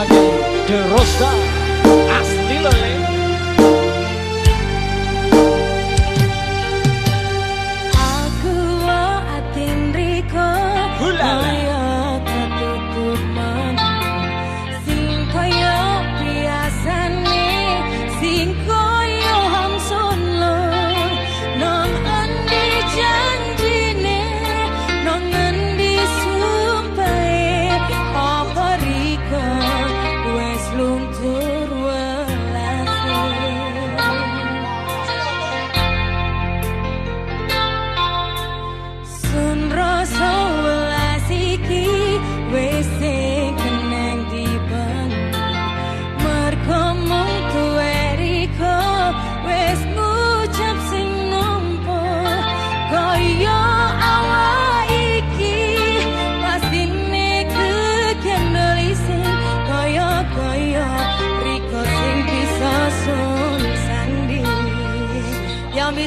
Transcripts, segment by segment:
lagi The Rosta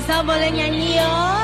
Bisa nyanyi yo.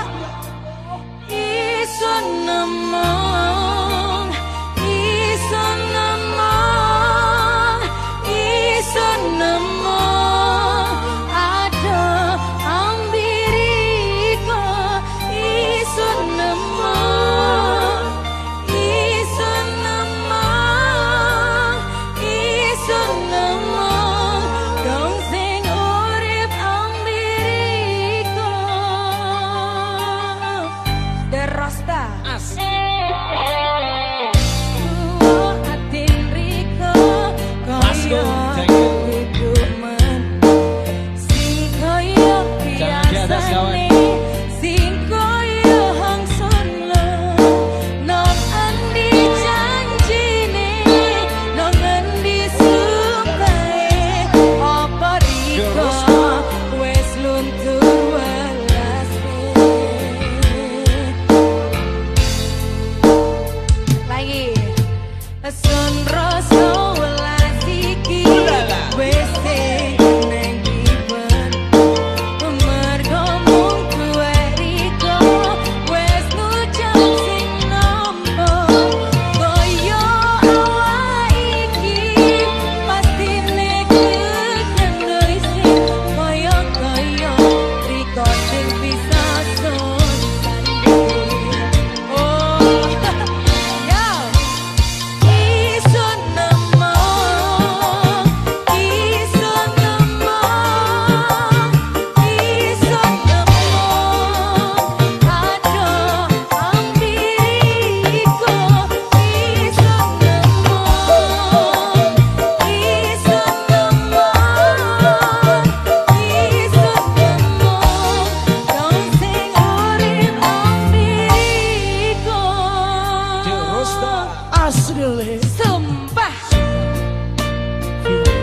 asli Sembah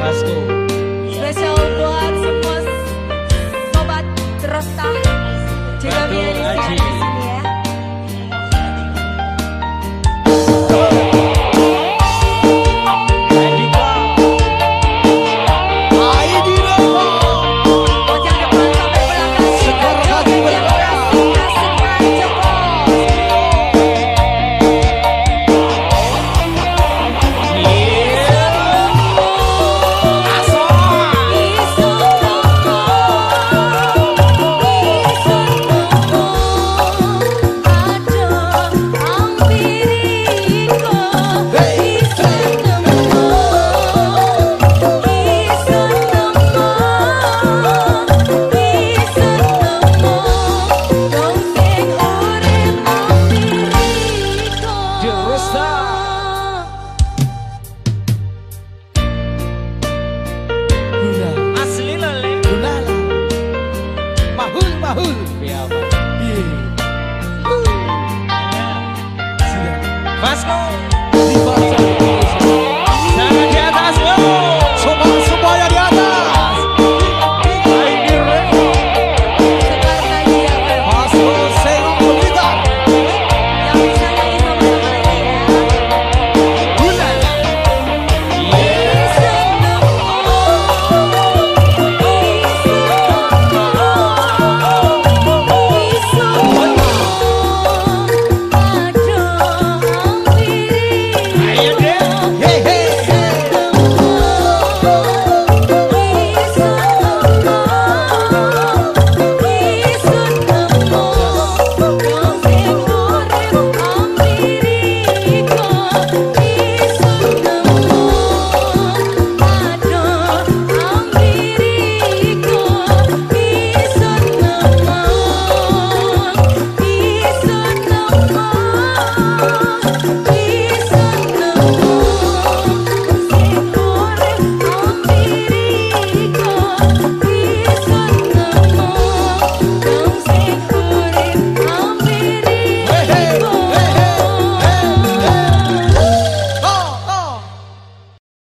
Vasco Spesial buat semua sobat Rosta Juga biar di sini ya. bahu biar yeah. Vasco.